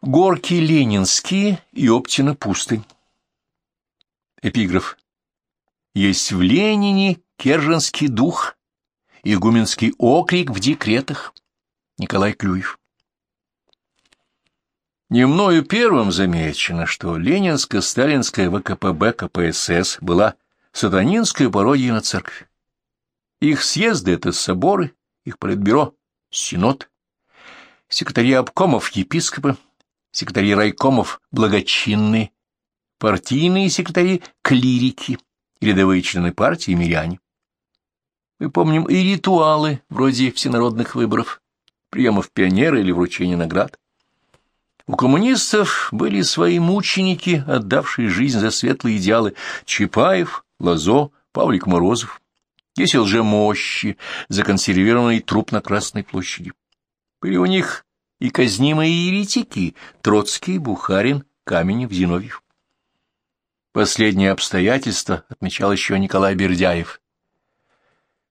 Горки Ленинские и Оптина пустынь. Эпиграф. Есть в Ленине керженский дух, игуменский окрик в декретах. Николай Клюев. Не мною первым замечено, что ленинско-сталинская ВКПБ КПСС была сатанинской пародией на церковь. Их съезды — это соборы, их политбюро — синод, секретари обкомов — епископы, секретари райкомов — благочинные, партийные секретари — клирики, рядовые члены партии — миряне. Мы помним и ритуалы, вроде всенародных выборов, приемов пионера или вручения наград. У коммунистов были свои мученики, отдавшие жизнь за светлые идеалы Чапаев, Лазо, Павлик Морозов. Есть лжемощи, законсервированный труп на Красной площади. Были у них и казнимые еретики Троцкий, Бухарин, Каменев, Зиновьев. Последнее обстоятельство отмечал еще Николай Бердяев.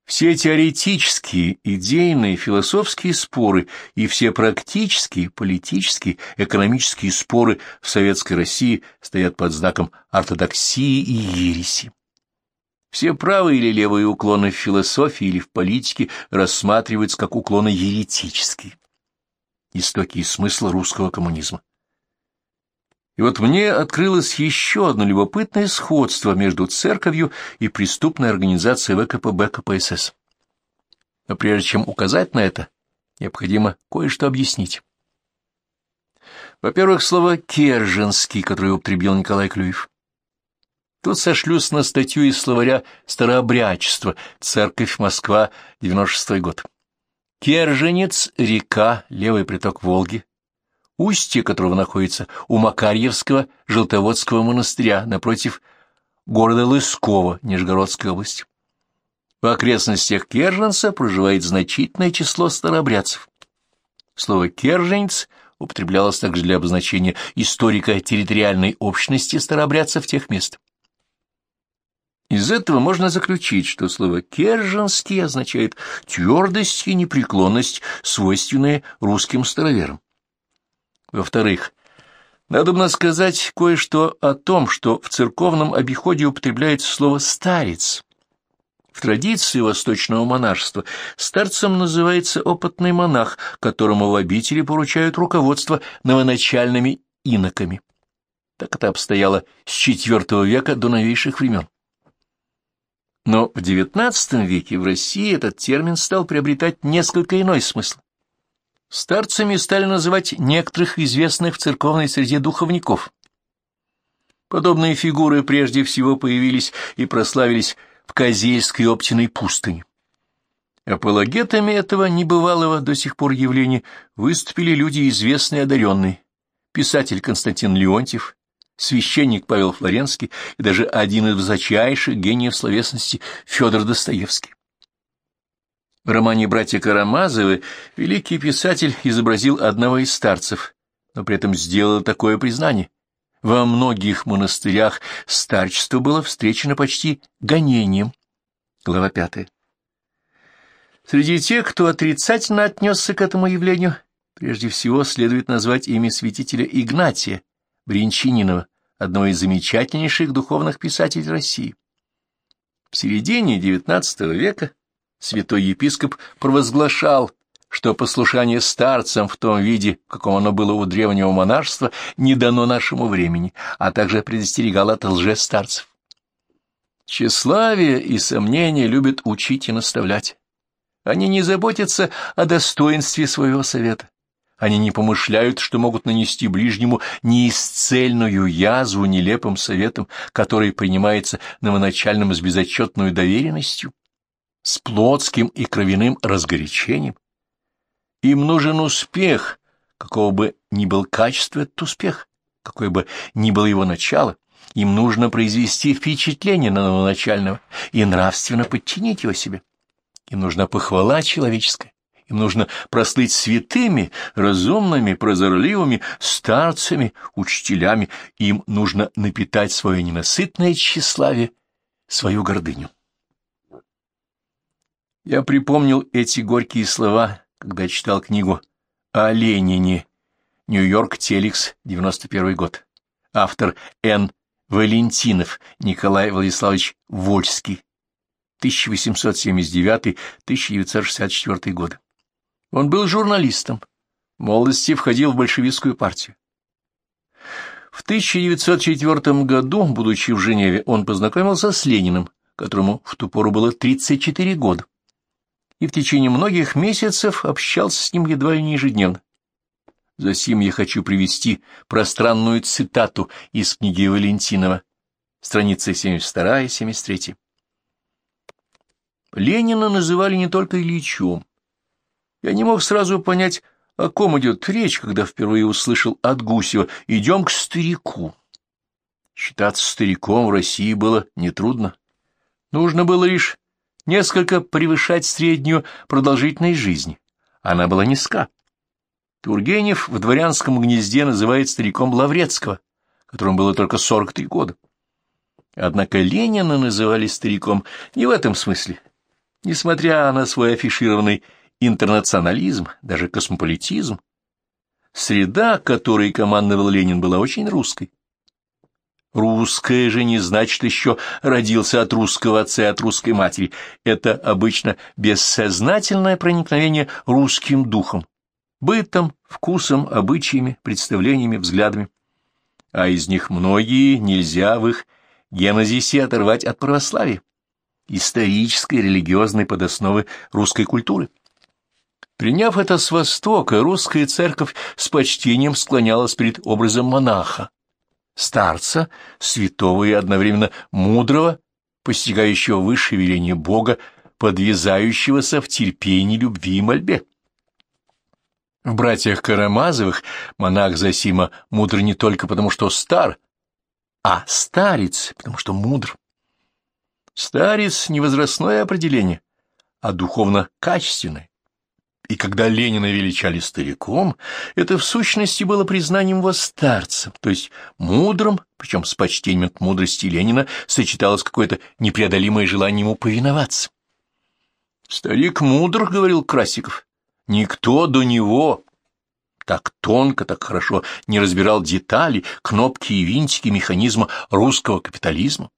Все теоретические, идейные, философские споры и все практические, политические, экономические споры в Советской России стоят под знаком ортодоксии и ереси. Все правые или левые уклоны в философии или в политике рассматриваются как уклоны еретические истоки и смысл русского коммунизма. И вот мне открылось еще одно любопытное сходство между церковью и преступной организацией ВКПБ КПСС. Но прежде чем указать на это, необходимо кое-что объяснить. Во-первых, слово «керженский», которое употребил Николай Клюев. Тут сошлюсь на статью из словаря «Старообрядчество. Церковь. Москва. 96 год». Керженец — река, левый приток Волги, устье которого находится у Макарьевского Желтоводского монастыря напротив города Лыскова, Нижегородской области. В окрестностях Керженца проживает значительное число старообрядцев. Слово «керженец» употреблялось также для обозначения историка территориальной общности старообрядцев тех мест. Из этого можно заключить, что слово «керженский» означает твердость и непреклонность, свойственные русским староверам. Во-вторых, надо бы сказать кое-что о том, что в церковном обиходе употребляется слово «старец». В традиции восточного монашества старцем называется опытный монах, которому в обители поручают руководство новоначальными иноками. Так это обстояло с IV века до новейших времен. Но в XIX веке в России этот термин стал приобретать несколько иной смысл. Старцами стали называть некоторых известных в церковной среде духовников. Подобные фигуры прежде всего появились и прославились в Козельской Оптиной пустыне. Апологетами этого небывалого до сих пор явления выступили люди известные одаренные. Писатель Константин Леонтьев, священник Павел Флоренский и даже один из высочайших гениев словесности Федор Достоевский. В романе «Братья Карамазовы» великий писатель изобразил одного из старцев, но при этом сделал такое признание. Во многих монастырях старчество было встречено почти гонением. Глава пятая. Среди тех, кто отрицательно отнесся к этому явлению, прежде всего следует назвать имя святителя Игнатия, Бринчининова, одного из замечательнейших духовных писателей России. В середине XIX века святой епископ провозглашал, что послушание старцам в том виде, в каком оно было у древнего монашества, не дано нашему времени, а также предостерегал от лже-старцев. Тщеславие и сомнения любят учить и наставлять. Они не заботятся о достоинстве своего совета. Они не помышляют, что могут нанести ближнему неисцельную язву нелепым советом, который принимается новоначальным с безотчетной доверенностью, с плотским и кровяным разгорячением. Им нужен успех, какого бы ни был качество этот успех, какое бы ни было его начало. Им нужно произвести впечатление на новоначального и нравственно подчинить его себе. Им нужна похвала человеческая им нужно прослыть святыми, разумными, прозорливыми, старцами, учителями. Им нужно напитать свое ненасытное тщеславие, свою гордыню. Я припомнил эти горькие слова, когда читал книгу о Ленине Нью-Йорк Телекс, 91 год. Автор Н. Валентинов Николай Владиславович Вольский, 1879-1964 годы. Он был журналистом. В молодости входил в большевистскую партию. В 1904 году, будучи в Женеве, он познакомился с Лениным, которому в ту пору было 34 года, и в течение многих месяцев общался с ним едва ли не ежедневно. Засим я хочу привести пространную цитату из книги Валентинова, страницы 72 и 73. Ленина называли не только Ильичом. Я не мог сразу понять, о ком идет речь, когда впервые услышал от Гусева «идем к старику». Считаться стариком в России было нетрудно. Нужно было лишь несколько превышать среднюю продолжительность жизни. Она была низка. Тургенев в дворянском гнезде называет стариком Лаврецкого, которому было только 43 года. Однако Ленина называли стариком не в этом смысле. Несмотря на свой афишированный интернационализм, даже космополитизм, среда, которой командовал Ленин, была очень русской. Русское же не значит еще родился от русского отца и от русской матери. Это обычно бессознательное проникновение русским духом, бытом, вкусом, обычаями, представлениями, взглядами. А из них многие нельзя в их генезисе оторвать от православия, исторической религиозной подосновы русской культуры. Приняв это с Востока, русская церковь с почтением склонялась перед образом монаха, старца, святого и одновременно мудрого, постигающего высшее веление Бога, подвязающегося в терпении, любви и мольбе. В «Братьях Карамазовых» монах Засима мудр не только потому, что стар, а старец, потому что мудр. Старец — не возрастное определение, а духовно-качественное. И когда Ленина величали стариком, это в сущности было признанием его старцем, то есть мудрым, причем с почтением от мудрости Ленина сочеталось какое-то непреодолимое желание ему повиноваться. «Старик мудр», — говорил Красиков, Никто до него так тонко, так хорошо не разбирал детали, кнопки и винтики механизма русского капитализма.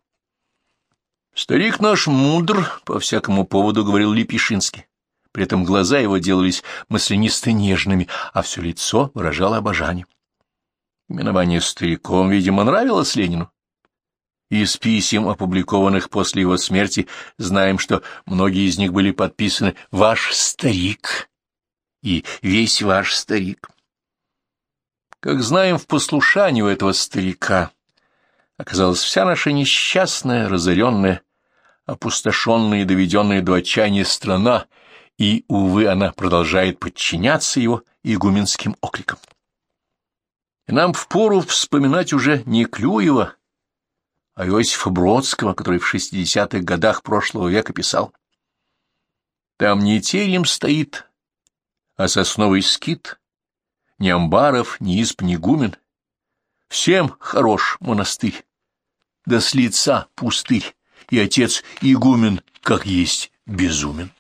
Старик наш мудр, по всякому поводу говорил Лепишинский. При этом глаза его делались маслянисто-нежными, а все лицо выражало обожание. Именование стариком, видимо, нравилось Ленину. Из писем, опубликованных после его смерти, знаем, что многие из них были подписаны «Ваш старик» и весь ваш старик. Как знаем, в послушании у этого старика оказалась вся наша несчастная, разоренная, опустошенная и доведенная до отчаяния страна, и, увы, она продолжает подчиняться его игуменским окликам. И нам впору вспоминать уже не Клюева, а Иосифа Бродского, который в шестидесятых годах прошлого века писал. Там не терем стоит, а сосновый скит, ни амбаров, ни исп, ни гумен. Всем хорош монастырь, да с лица пустырь, и отец игумен, как есть, безумен.